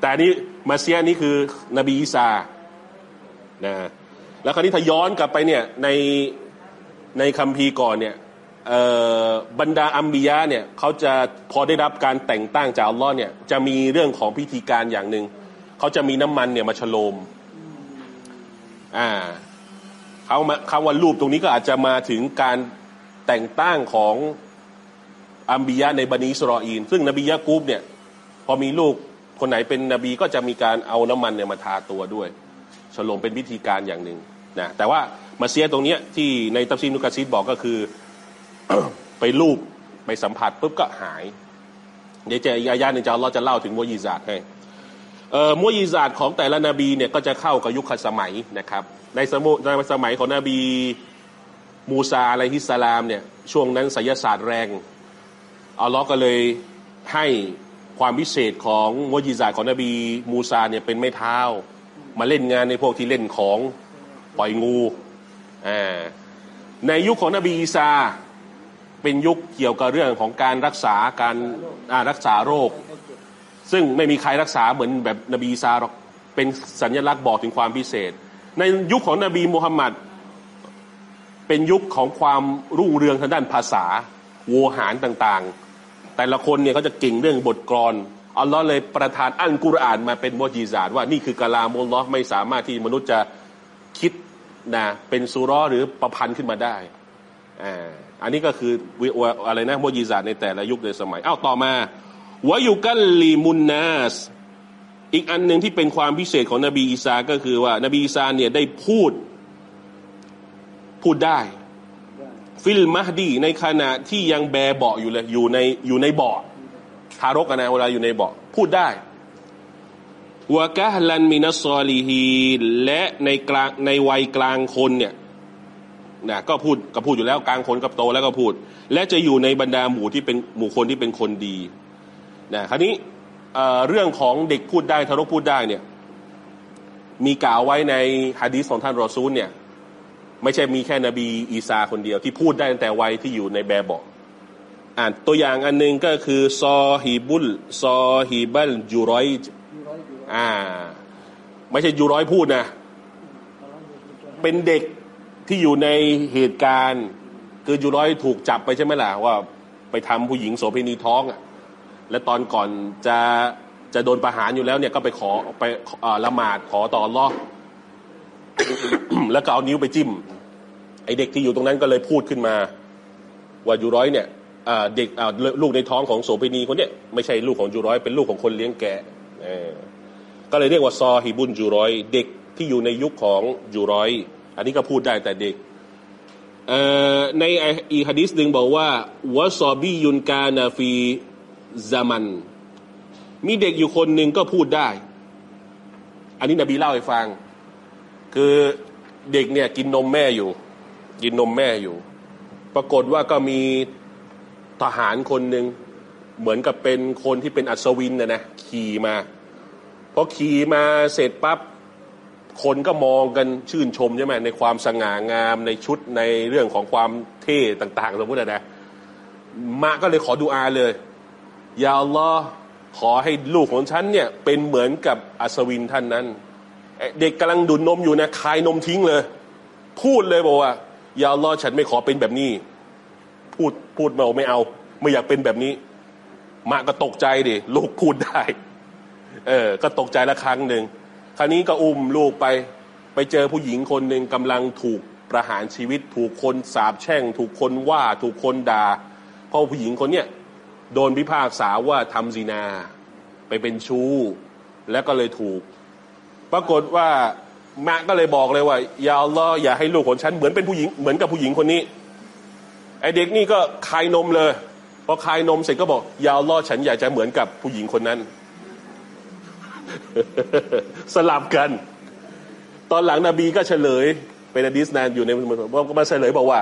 แต่นี้มาเสียนี้คือนบีอีสานะแล้วคราวนี้ถ้าย้อนกลับไปเนี่ยในในคัมภีร์ก่อนเนี่ย บรรดาอัมบียะเนี่ยเขาจะพอได้รับการแต่งตั้งจากอัลลอฮ์เนี่ยจะมีเรื่องของพิธีการอย่างหนึ่งเขาจะมีน้ำมันเนี่ยมาฉโลมอ่าเขามาคำว่ารูปตรงนี้ก็อาจจะมาถึงการแต่งตั้งของอัมบียะในบันิสรออีน ซึ่งนบียะกูบเนี่ยพอมีลูกคนไหนเป็นนบีก็จะมีการเอาน้ำมันเนี่ยมาทาตัวด้วยฉโลมเป็นวิธีการอย่างหนึ่งนะแต่ว่ามาเซียตรงเนี้ยที่ในตัฟซีนุกะซีดบอกก็คือ ไปลูบไปสัมผัสปุ๊บก็หาย เดี๋ยวจะอีกอายาหนึ่งจะเราจะเล่าถึงมุยิซาตให้เอ่อมุยิซาตของแต่ละนบีเนี่ยก็จะเข้ากับยุคสมัยนะครับ ในสมุในสมัยของนบีมูซาอะลัยฮิสสลามเนี่ยช่วงนั้นไสยศาสตร์แรงอัลลอฮ์ก็เลยให้ความพิเศษของมุยิซาตของนบีมูซาเนี่ยเป็นไม้เท้า มาเล่นงานในพวกที่เล่นของปล่อยงูอ่าในยุคของนบีอีสา เป็นยุคเกี่ยวกับเรื่องของการรักษาการรักษาโรค ซึ่งไม่มีใครรักษาเหมือนแบบนบีอีสาหรอกเป็นสัญลักษณ์บอกถึงความพิเศษ ในยุคของนบีมุฮัมมัดเป็นยุคของความรุ่งเรืองทางด้านภาษาโวหารต่างๆ แต่ละคนเนี่ยเขาจะเก่งเรื่องบทกลอนอัลลอฮ์เลยประทานอัลกุรอานมาเป็นมจีซาตว่านี่คือกะลามุลลอฮ์ไม่สามารถที่มนุษย์จะคิดนะเป็นสุเรอหรือประพันธ์ขึ้นมาได้อ่า อันนี้ก็คือวิวอะไรนะมอจีซาตในแต่ละยุคในสมัยอ้าวต่อมาวายุกัลลีมุนนัสอีกอันหนึ่งที่เป็นความพิเศษของนบีอีสาก็คือว่า นบีอีสาเนี่ยได้พูดพูดได้ ฟิลมหดีในขณะที่ยังแบเบาะอยู่เลยอยู่ในอยู่ในเบาะทารกนะเวลาอยู่ในเบาะพูดได้วะกะฮลันมินัสซอลีฮีและในกลางในวัยกลางคนเนี่ย นะก็พูดก็พูดอยู่แล้วกลางคนกับโตแล้วก็พูด และจะอยู่ในบรรดาหมู่ที่เป็นหมู่คนที่เป็นคนดีนะคราวนี้เรื่องของเด็กพูดได้ทารกพูดได้เนี่ย มีกล่าวไว้ในฮะดีษของท่านรอซูลเนี่ย ไม่ใช่มีแค่นบีอีสาคนเดียวที่พูดได้ตั้งแต่วัยที่อยู่ในแบบบาะอ่านตัวอย่างอันหนึ่งก็คือซอฮีบุลซอฮีบัลยูรอยอ่า ไม่ใช่ยูร้อยพูดนะ เป็นเด็ก ที่อยู่ในเหตุการณ์คือยูร้อยถูกจับไปใช่ไหมล่ะว่าไปทำผู้หญิงโสเภณีท้องอะและตอนก่อนจะจะโดนประหารอยู่แล้วเนี่ยก็ไปขอไปอ่อละหมาดขอต่ออัลลอแล้วก็เอานิ้วไปจิ้ม ไอเด็กที่อยู่ตรงนั้นก็เลยพูดขึ้นมา ว่ายูร้อยเนี่ยอ่าเด็กอ่าลูกในท้องของโสเภณีคนเนี้ยไม่ใช่ลูกของยูร้อยเป็นลูกของคนเลี้ยงแกะก็เลยเรียกว่าซอฮิบุนยูร้อย เด็กที่อยู่ในยุคของยูร้อย อันนี้ก็พูดได้แต่เด็กในอีกฮะดิษหนึ่งบอกว่าวะซอบียุนกานาฟีซามัน มีเด็กอยู่คนหนึ่งก็พูดได้ อันนี้นบีเล่าให้ฟัง คือเด็กเนี่ยกินนมแม่อยู่ กินนมแม่อยู่ ปรากฏว่าก็มีทหารคนหนึ่งเหมือนกับเป็นคนที่เป็นอัศวินนะนะขี่มาพอขี่มาเสร็จปั๊บ คนก็มองกันชื่นชมใช่ไหมในความสง่างามในชุดในเรื่องของความเท่ต่าง ๆ สมมตินะมะก็เลยขอดูอาเลยยาอัลลอฮ์ขอให้ลูกของฉันเนี่ยเป็นเหมือนกับอัศวินท่านนั้น เด็กกำลังดุนนมอยู่นะคายนมทิ้งเลย พูดเลยบอกว่า ยาอัลลอฮ์ฉันไม่ขอเป็นแบบนี้ พูดพูดมาไม่เอา ไม่อยากเป็นแบบนี้ มะก็ตกใจดิลูกพูดได้ เออ ก็ตกใจละครั้งหนึ่ง คราวนี้ก็อุ้มลูกไปไปเจอผู้หญิงคนหนึ่งกำลังถูกประหารชีวิต ถูกคนสาบแช่ง ถูกคนว่าถูกคนด่าเพราะผู้หญิงคนเนี้ยโดนพิพากษาว่าทำซีนา ไปเป็นชู้ แล้วก็เลยถูก ปรากฏว่ามะก็เลยบอกเลยว่าอย่าลลออย่าให้ลูกของฉันเหมือนเป็นผู้หญิงเหมือนกับผู้หญิงคนนี้ไอเด็กนี่ก็คายนมเลยพอคายนมเสร็จก็บอกอย่าลลอฉันอยากจะเหมือนกับผู้หญิงคนนั้น สลับกัน ตอนหลังนบีก็เฉลยเป็นอดีสแนนอยู่ในว่ามาเฉลยบอกว่า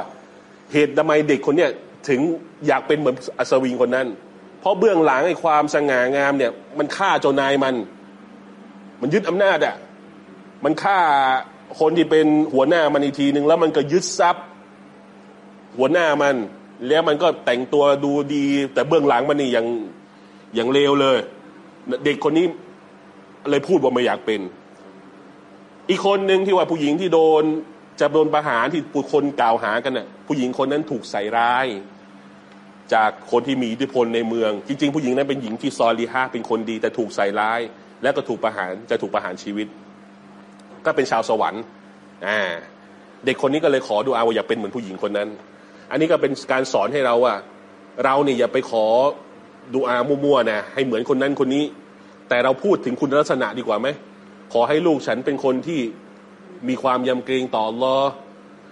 เหตุทำไมเด็กคนเนี้ยถึงอยากเป็นเหมือนอัศวินคนนั้น เพราะเบื้องหลังไอ้ความสง่างามเนี่ย มันฆ่าเจ้านายมัน มันยึดอำนาจอะมันฆ่าคนที่เป็นหัวหน้ามันอีกทีหนึ่งแล้วมันก็ยึดทรัพย์ หัวหน้ามัน แล้วมันก็แต่งตัวดูดี แต่เบื้องหลังมันนี่อยังอยังเลวเลย เด็กคนนี้ เลยพูดว่าไม่อยากเป็น อีกคนหนึ่งที่ว่าผู้หญิงที่โดนจะโดนประหารที่ผู้คนกล่าวหากันน่ะผู้หญิงคนนั้นถูกใส่ร้าย จากคนที่มีอิทธิพลในเมือง จริง ๆ ผู้หญิงนั้นเป็นหญิงที่ซอลีฮาเป็นคนดี แต่ถูกใส่ร้าย แล้วก็ถูกประหารจะถูกประหารชีวิต ก็เป็นชาวสวรรค์อ่าเด็กคนนี้ก็เลยขอดูอาว่าอย่าเป็นเหมือนผู้หญิงคนนั้น อันนี้ก็เป็นการสอนให้เราว่า เราเนี่ยอย่าไปขอดูอามั่วๆนะให้เหมือนคนนั้นคนนี้ แต่เราพูดถึงคุณลักษณะดีกว่าไหมขอให้ลูกฉันเป็นคนที่มีความยำเกรงต่อรอ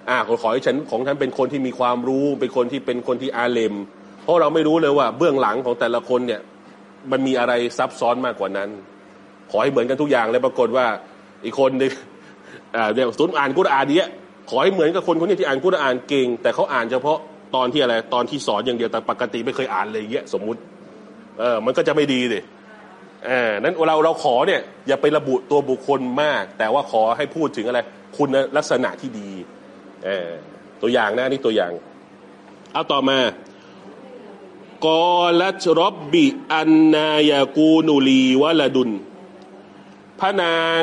อ่าขอขอให้ฉันของฉันเป็นคนที่มีความรู้ เป็นคนที่เป็นคนที่อาเลม เพราะเราไม่รู้เลยว่าเบื้องหลังของแต่ละคนเนี่ย มันมีอะไรซับซ้อนมากกว่านั้น ขอให้เหมือนกันทุกอย่างเลยปรากฏว่าอีกคนนึงอ่าเดี๋ยวสุนอ่านกุรอานเนี้ยขอให้เหมือนกับคนคนนี้ที่อ่านกุรอานเก่ง แต่เขาอ่านเฉพาะตอนที่อะไรตอนที่สอนอย่างเดียวแต่ปกติไม่เคยอ่านเลยเงี้ยสมมุติเออมันก็จะไม่ดีดิเออนั้นเราเราขอเนี่ยอย่าไประบุตัวบุคคลมาก แต่ว่าขอให้พูดถึงอะไร คุณลักษณะที่ดีเออตัวอย่างนะนี่ตัวอย่าง เอาต่อมากอลัชรบบิอันนายากูนูลีวะลดุน พระนาง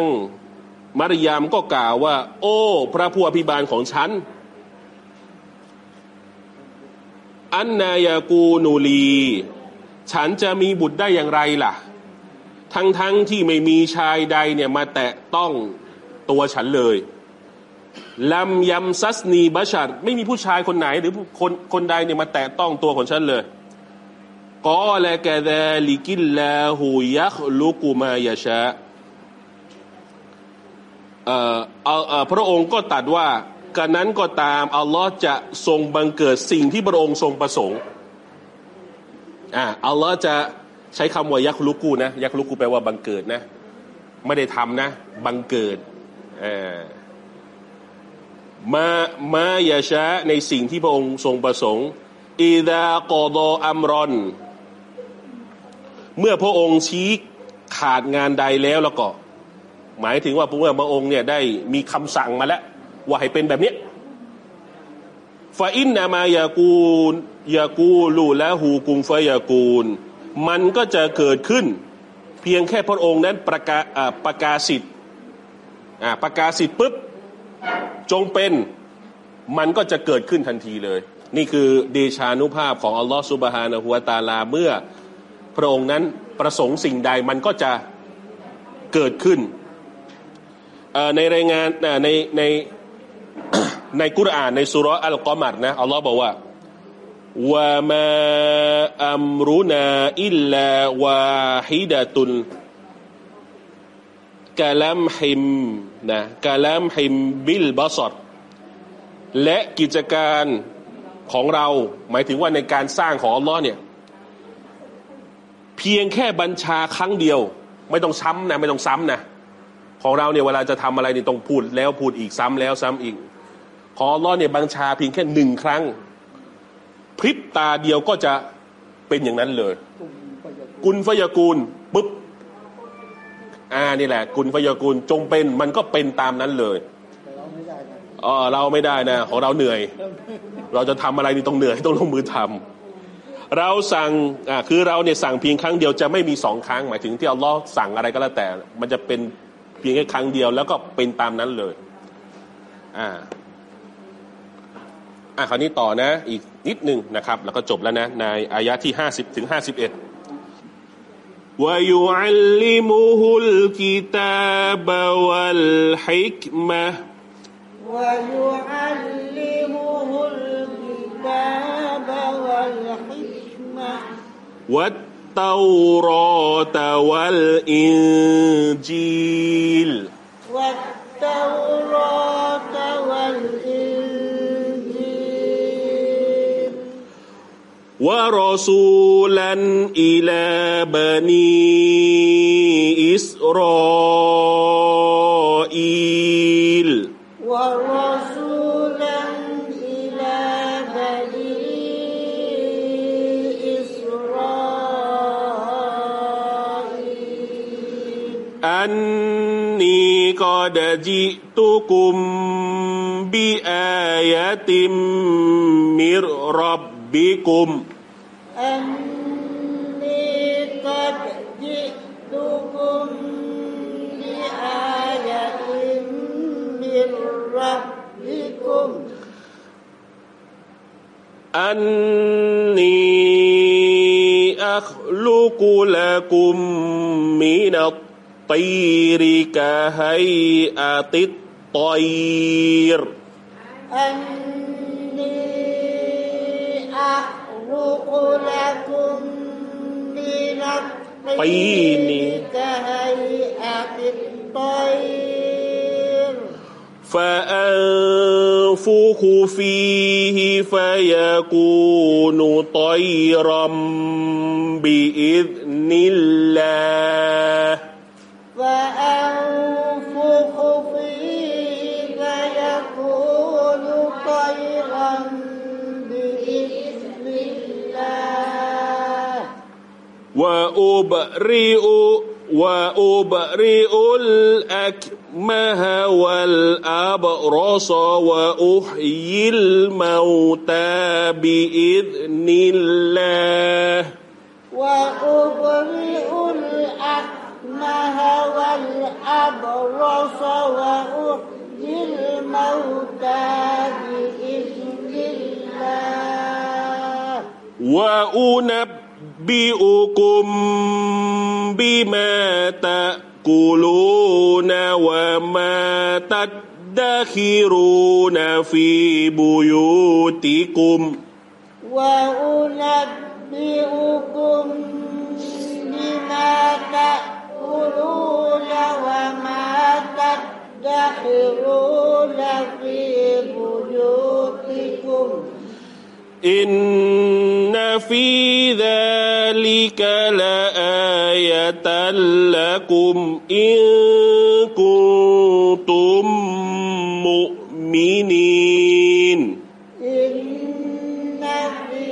มารยามก็กล่าวว่า โอ้ พระผู้อภิบาลของฉัน อันนายากูนูลี ฉันจะมีบุตรได้อย่างไรล่ะ ทั้งทั้งที่ไม่มีชายใดเนี่ยมาแตะต้องตัวฉันเลยลัมยัมซัสนีบัชัดไม่มีผู้ชายคนไหน หรือคนคนใดเนี่ยมาแตะต้องตัวของฉันเลยกอและแกแดลิกิลลาหูยักลุกุมายาชะเอ่อเออพระองค์ก็ตัดว่าการนั้นก็ตามอัลลอฮ์จะทรงบังเกิดสิ่งที่พระองค์ทรงประสงค์อ่าอัลลอฮ์จะ ใช้คำว่ายักลุกูนะยักลุกูแปลว่าบังเกิดนะ ไม่ได้ทำนะ บังเกิดอ่ามามายาชะในสิ่งที่พระองค์ทรงประสงค์อิดากอดออัมรอน เมื่อพระองค์ชี้ขาดงานใดแล้วแล้วก็ หมายถึงว่าเมื่อพระองค์เนี่ยได้มีคำสั่งมาแล้ว ว่าให้เป็นแบบนี้ฟาอินนามายากูลยากูลูและหูกุงฟายากูล มันก็จะเกิดขึ้น เพียงแค่พระองค์นั้นประกาศประกาศสิทธิ์ประกาศสิทธิ์ปุ๊บจงเป็นมันก็จะเกิดขึ้นทันทีเลย นี่คือเดชานุภาพของอัลลอฮฺสุบฮานะฮุวาตาลาเมื่อพระองค์นั้นประสงค์สิ่งใดมันก็จะเกิดขึ้นในรายงานในในในกุรอานในสุรอัลกอมัดนะอัลลอฮ์บอกว่า วะมาอัมรุนาอิลลาวาฮิดะตุนกาลัมฮิมนะกาลัมฮิมบิลบาสดและกิจการของเรา หมายถึงว่าในการสร้างของอัลลอฮ์เนี่ยเพียงแค่บัญชาครั้งเดียว ไม่ต้องซ้ำนะไม่ต้องซ้ำนะของเราเนี่ยเวลาจะทำอะไรเนี่ยต้องพูดแล้วพูดอีกซ้ำแล้วซ้ำอีก ของอัลลอฮ์เนี่ยบัญชาเพียงแค่หนึ่งครั้ง พริบตาเดียวก็จะเป็นอย่างนั้นเลย กุลฟยากูลปุ๊บอ่านี่แหละ กุลฟยากูลจงเป็นมันก็เป็นตามนั้นเลยอ๋อเราไม่ได้นะของเราเหนื่อย เราจะทำอะไรนี่ต้องเหนื่อยต้องลงมือทำเราสั่งอ่าคือเราเนี่ยสั่งเพียงครั้งเดียวจะไม่มีสองครั้ง หมายถึงที่อัลลอฮ์สั่งอะไรก็แล้วแต่ มันจะเป็นเพียงแค่ครั้งเดียวแล้วก็เป็นตามนั้นเลย อ่า อ่ะคราวนี้ต่อนะ อีกนิดหนึ่งนะครับ แล้วก็จบแล้วนะ ในอายะที่ห้าสิบถึงห้าสิบเอ็ด ويعلمه الكتاب والحكمة ويعلمه الكتاب والحكمة والتوراة والإنجيل والتوراة والإنجيل ورسولا إلى بني إسرائيل. ورسولا إلى بني إسرائيل. أني قد جئتكم بآية من ربكم. أني أخلق لكم من الطير كهيئة الطير. أني أخلق لكم من الطين كهيئة الطير. فأنفخ فيه فيكون طيرا بإذن الله. فأنفخ فيه فيكون طيرا بإذن الله. وأبرئ وأبرئ الأكمه والأبرص وأحيي الموتى بإذن الله. وأبرئ الأكمه والأبرص وأحيي الموتى بإذن الله. وأنبئكم بما تأكلون وما تدخرون في بيوتكم وأنبئكم بما تأكلون وما تدخرون في بيوتكم. إن في ذلك لآية لكم إن كنتم مؤمنين. إن في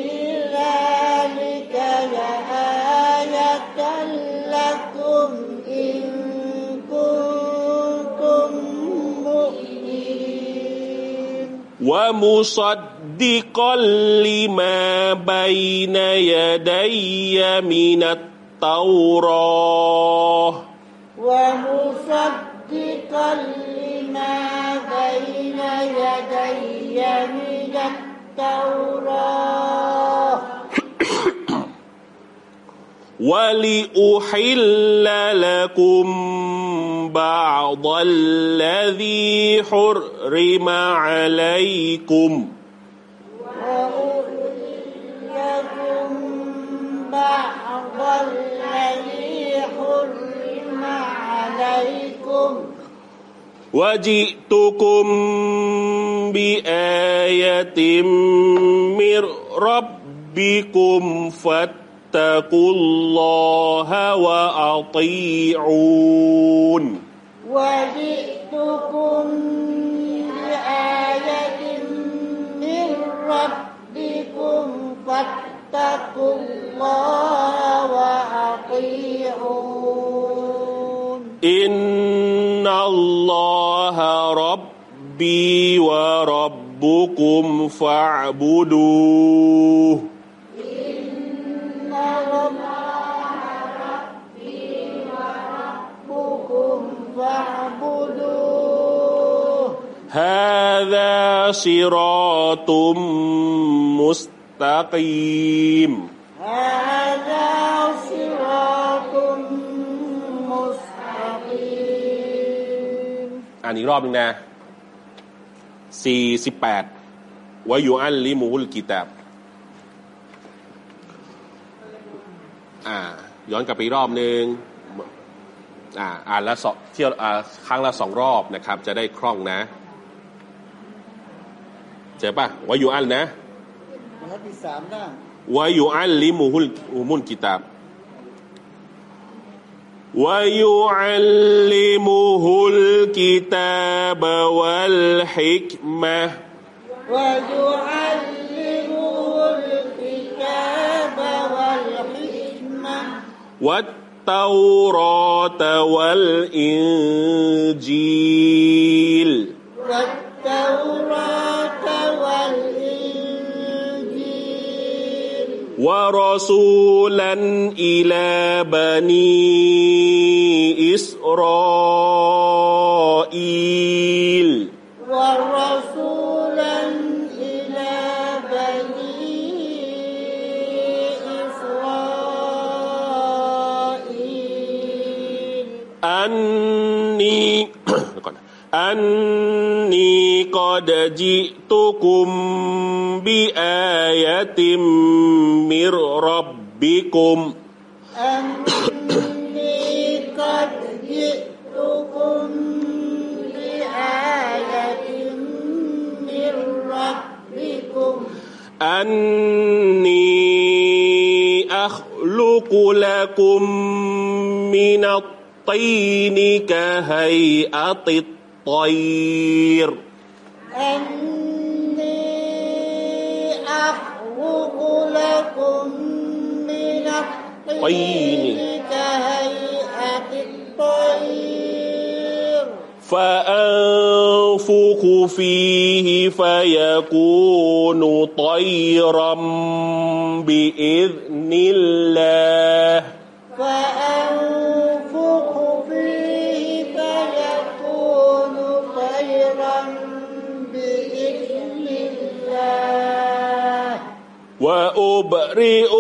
ذلك لآية لكم إن كنتم مؤمنين ومصدقا لما بين يدي من التوراة ومصدقا لما بين يدي من التوراة. ولأحل لكم بعض الذي حرم عليكم. وأحلكم بعض عليكم. وجئتكم بآية من ربكم فاتقوا فاتقوا الله وأطيعون. وجئتكم بآية من ربكم فاتقوا الله وأطيعون. إن الله ربي وربكم فاعبدوه إن الله ربي وربكم فاعبدوه هذا صراط مستقيم هذا อ่านอีกรอบหนึงนะสี่สิบแปดวายุอัลลิมุลกิตาบอ่า ย้อนกลับไปอีกรอบหนึ่งอ่า อ่านละสองเที่ยวอ่าครั้งละสองรอบนะครับ จะได้คล่องนะ เจอปะวายุอัลนะบรรทัดที่สามนะวายุอัลลิมุฮุลอุมุลกิตาบ ويعلمه الكتاب والحكمة. ويعلمه الكتاب والحكمة والتوراة والإنجيل. والتوراة والإنجيل. ورسولا إلى بني إسرائيل ورسولا إلى بني إسرائيل أني أني قد جئتكم กุมอันนี้อัลลุกุลักุมมินัตตีนิกะไฮอัติตอยร์ الطين. طين. كهيئة الطير؟ فأنفخ فيه فيكون طيرا بإذن الله. فأنفخ فيه فيكون طيرا بإذن الله. وأبرئ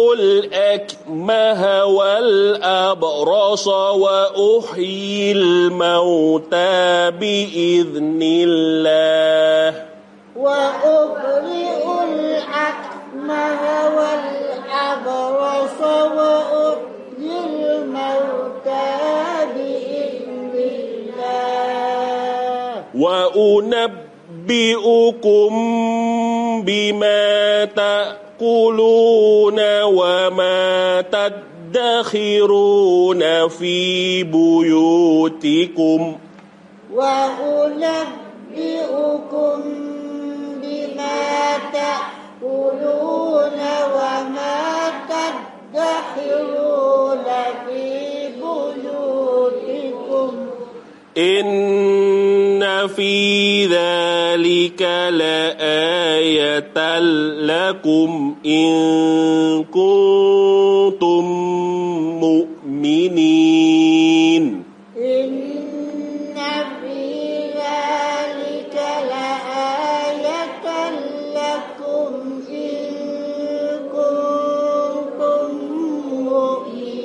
الأكمه والأبرص وأحيي الموتى بإذن الله. وأبرئ الأكمه والأبرص وأحيي الموتى بإذن الله. وأنبئكم بما تأكلون وما تدخرون في بيوتكم. وأنبئكم بما تأكلون وما تدخرون في بيوتكم. إن في ذلك لآية لكم إن كنتم مؤمنين. إن في ذلك لآية لكم إن كنتم مؤمنين.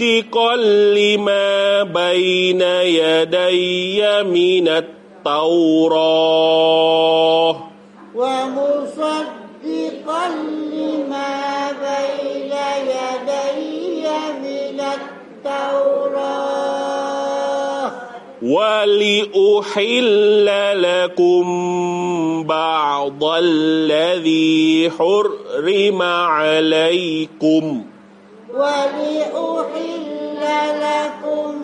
ومصدقا لما بين يدي من التوراة. ومصدقا لما بين يدي من التوراة. ولأحل لكم بعض الذي حرم عليكم. ولأحل لكم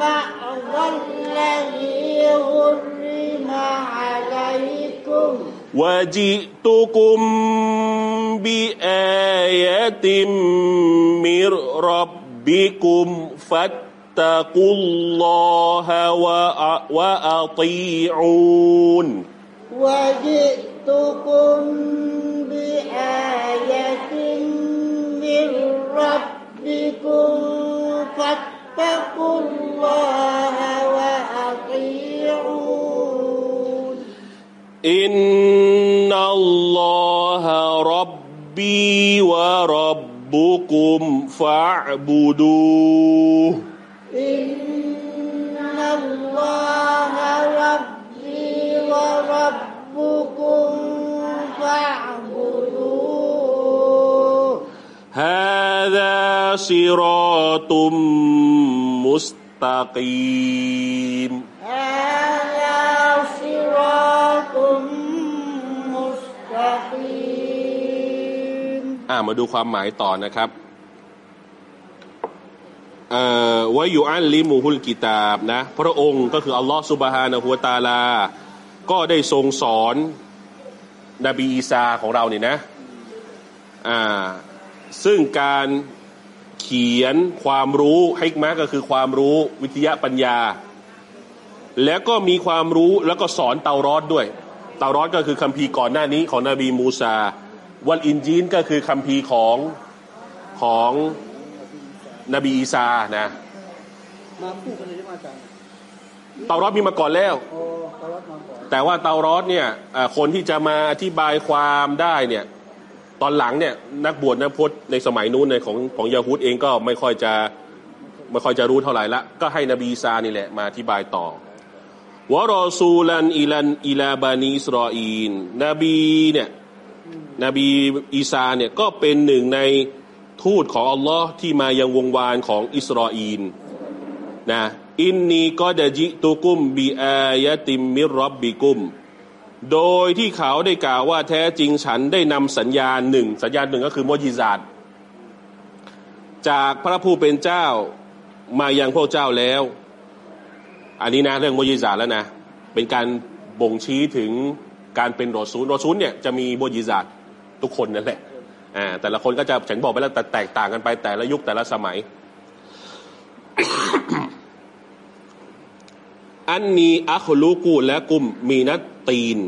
بعض الذي حرم عليكم. وجئتكم بآية من ربكم فاتقوا الله وأ- وأطيعون. وجئتكم بآية من ربكم فاتقوا الله وأطيعون. إن الله ربي وربكم فاعبدوه. إن الله ربي وربكم فاعبدوه. هذا صراط مستقيم هذا صراط مستقيم อ่ามาดูความหมายต่อนะครับเอ่อวายุอัลลิมูฮุลกิตาบนะ พระองค์ก็คืออัลลอฮฺสุบฮานะฮุวาตาลา ก็ได้ทรงสอนนบีอีสาของเราเนี่ยนะอ่า ซึ่งการเขียนความรู้ฮิกมะก็คือความรู้วิทยาปัญญา แล้วก็มีความรู้แล้วก็สอนเตารอดด้วย เตารอดก็คือคัมภีร์ก่อนหน้านี้ของนบีมูซา วัลอินจีนก็คือคัมภีร์ของของนบีอีสานะมาคู่กันเลยที่มาอาจารย์เตารอดมีมาก่อนแล้วโอ้ตลอดมาก่อนแต่ว่าเตารอดเนี่ยเอ่อคนที่จะมาอธิบายความได้เนี่ย ตอนหลังเนี่ยนักบวชนักพจน์ในสมัยนู้นในของของยาฮูดเองก็ไม่ค่อยจะไม่ค่อยจะรู้เท่าไหร่ละ ก็ให้นบีอีสานี่แหละมาอธิบายต่อวะรอซูลันอิลันอิลาบานีอิสรออีนนบีเนี่ยนบีอีสาเนี่ยก็เป็นหนึ่งในทูตของอัลลอฮ์ที่มายังวงวานของอิสราอลนะอินนีก็ดะจิตุกุมบีอายะติมมิรรับบิกุม โดยที่เขาได้กล่าวว่าแท้จริงฉันได้นำสัญญาณหนึ่งสัญญาณหนึ่งก็คือโมอญิซาตจากพระผู้เป็นเจ้ามายังพวกเจ้าแล้ว อันนี้นะเรื่องโมอญิซาตแล้วนะ เป็นการบ่งชี้ถึงการเป็นรอซูลรอซูลเนี่ยจะมีโมอญิซาตทุกคนนั่นแหละอ่าแต่ละคนก็จะฉันบอกไปแล้วแต่แตกต่างกันไปแต่ละยุคแต่ละสมัย อันนีอัคลูกูและกุมมีนัดตีน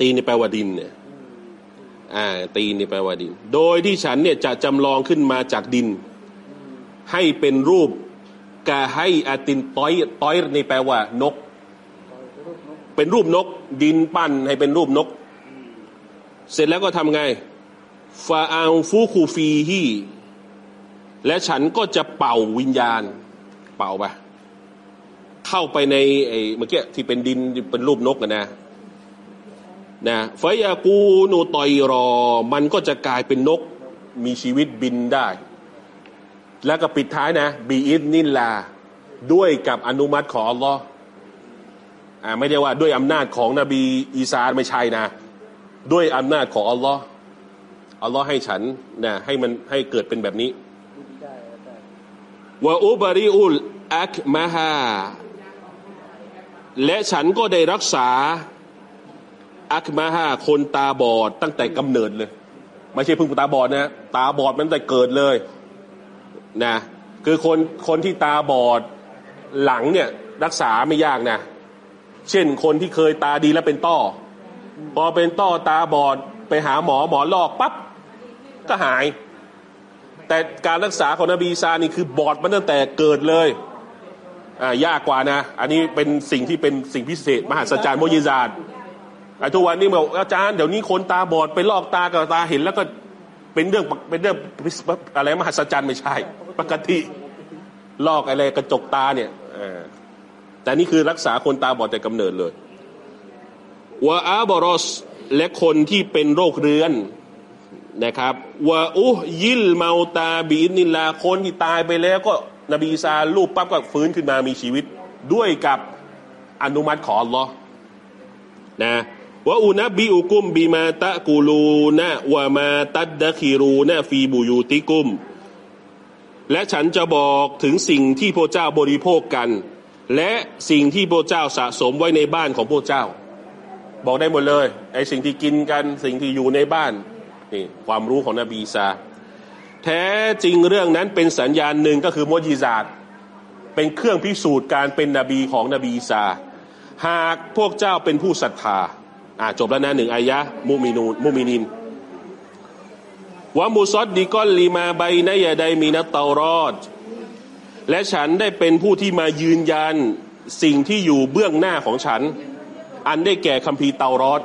ตีนในแปลว่าดินเนี่ยอ่าตีนในแปลว่าดิน โดยที่ฉันเนี่ยจะจำลองขึ้นมาจากดิน ให้เป็นรูปกาให้อาตินต้อยต้อยในแปลว่า นก เป็นรูปนก ดินปั้นให้เป็นรูปนก เสร็จแล้วก็ทำไงฟาอังฟูคูฟีฮีและฉันก็จะเป่าวิญญาณ เป่าไป เข้าไปในไอ้เมื่อกี้ที่เป็นดินเป็นรูปนกนะนะนะฟยากูนูตอยรอ มันก็จะกลายเป็นนกมีชีวิตบินได้ แล้วก็ปิดท้ายนะ บีอิดนินลา ด้วยกับอนุมัติของอัลลอฮ์อ่าไม่ได้ว่าด้วยอำนาจของนบีอีสาไม่ใช่นะ ด้วยอำนาจของอัลลอฮ์อัลลอฮ์ให้ฉันนะให้มันให้เกิดเป็นแบบนี้ดูดีได้อาจารย์วะอุบริอุลอักมะฮา และฉันก็ได้รักษาอักมะฮาคนตาบอดตั้งแต่กำเนิดเลย ไม่ใช่เพิ่งตาบอดนะ ตาบอดมันตั้งแต่เกิดเลยนะคือคนคนที่ตาบอดหลังเนี่ยรักษาไม่ยากนะ เช่นคนที่เคยตาดีแล้วเป็นต้อ พอเป็นต้อตาบอดไปหาหมอหมอลอกปั๊บก็หาย แต่การรักษาของนบีอีสานี่คือบอดมันตั้งแต่เกิดเลย ยากกว่านะ อันนี้เป็นสิ่งที่เป็นสิ่งพิเศษ มหัศจรรย์โมยิซาดไอ้ทุกวันนี้บอกอาจารย์เดี๋ยวนี้คนตาบอดไปลอกตากับตาเห็นแล้วก็เป็นเรื่องเป็นเรื่องอะไรมหัศจรรย์ไม่ใช่ ปกติลอกอะไรกระจกตาเนี่ยอแต่นี่คือรักษาคนตาบอดแต่กำเนิดเลยوالأبرصและคนที่เป็นโรคเรื้อนนะครับوأحيي الموتى بإذن اللهคนที่ตายไปแล้วก็ นบีอีซาลูบปั๊บก็ฟื้นขึ้นมามีชีวิต ด้วยกับอนุมัติของอัลลอฮ์นะว่าอุนบิอุกุมบิมาตะกูลูนะวะมาตัดดะคีรูนะฟีบูยูติกุม และฉันจะบอกถึงสิ่งที่พระเจ้าบริโภคกัน และสิ่งที่พระเจ้าสะสมไว้ในบ้านของพระเจ้า บอกได้หมดเลยไอ้สิ่งที่กินกันสิ่งที่อยู่ในบ้านนี่ความรู้ของนบีอีสา แท้จริงเรื่องนั้นเป็นสัญญาณหนึ่งก็คือมอญิซาตเป็นเครื่องพิสูจน์การเป็นนบีของนบีอีสา หากพวกเจ้าเป็นผู้ศรัทธาอ่าจบแล้วนะหนึ่งอายะมุมินูมุมินินวะมุซอดดิกอลลีมาไบนยาไดมีนัตเตารอด และฉันได้เป็นผู้ที่มายืนยันสิ่งที่อยู่เบื้องหน้าของฉัน อันได้แก่คัมภีร์เตารอด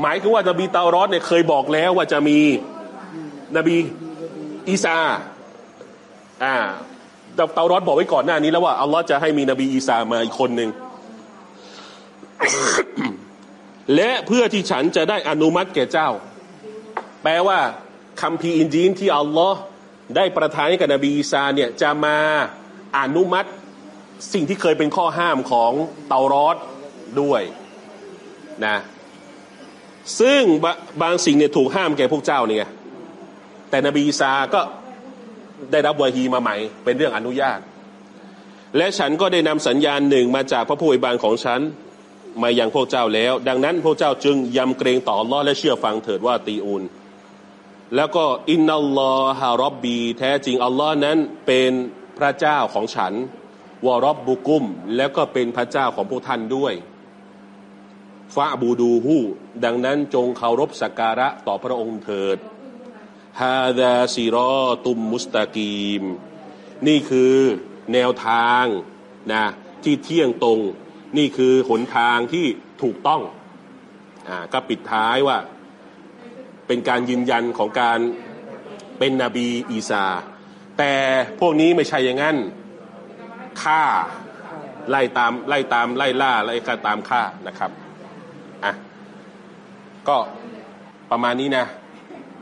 หมายคือว่านบีเตารอดเนี่ยเคยบอกแล้วว่าจะมีนบี อีสาอ่าเตารอดบอกไว้ก่อนหน้านี้แล้วว่าอัลลอฮ์จะให้มีนบีอีสามาอีกคนหนึ่งและเพื่อที่ฉันจะได้อนุมัติแก่เจ้า แปลว่าคัมภีร์อินจีนที่อัลลอฮ์ได้ประทานให้กับนบีอีสาเนี่ยจะมาอนุมัติสิ่งที่เคยเป็นข้อห้ามของเตารอดด้วยนะซึ่งบบางสิ่งเนี่ยถูกห้ามแก่พวกเจ้าเนี่ย แต่นบีอีสาก็ได้รับวะฮีมาใหม่ เป็นเรื่องอนุญาต และฉันก็ได้นำสัญญาณหนึ่งมาจากพระผู้อวยบานของฉันมายังพวกเจ้าแล้ว ดังนั้นพวกเจ้าจึงยำเกรงต่ออัลลอฮ์และเชื่อฟังเถิดว่าตีอูนแล้วก็อินนัลลอฮารอบบี แท้จริงอัลลอฮ์นั้นเป็นพระเจ้าของฉันวารอบบุกุม แล้วก็เป็นพระเจ้าของพวกท่านด้วยฟาบูดูฮูดังนั้นจงเคารพสักการะต่อพระองค์เถิด ฮาดาซิรอตุมมุสตากีม นี่คือแนวทางนะที่เที่ยงตรง นี่คือหนทางที่ถูกต้องอ่าก็ปิดท้ายว่า เป็นการยืนยันของการเป็นนบีอีสาแต่พวกนี้ไม่ใช่อย่างนั้นฆ่าไล่ตามไล่ตามไล่ล่าไล่ฆ่าตามฆ่านะครับอะก็ประมาณนี้นะ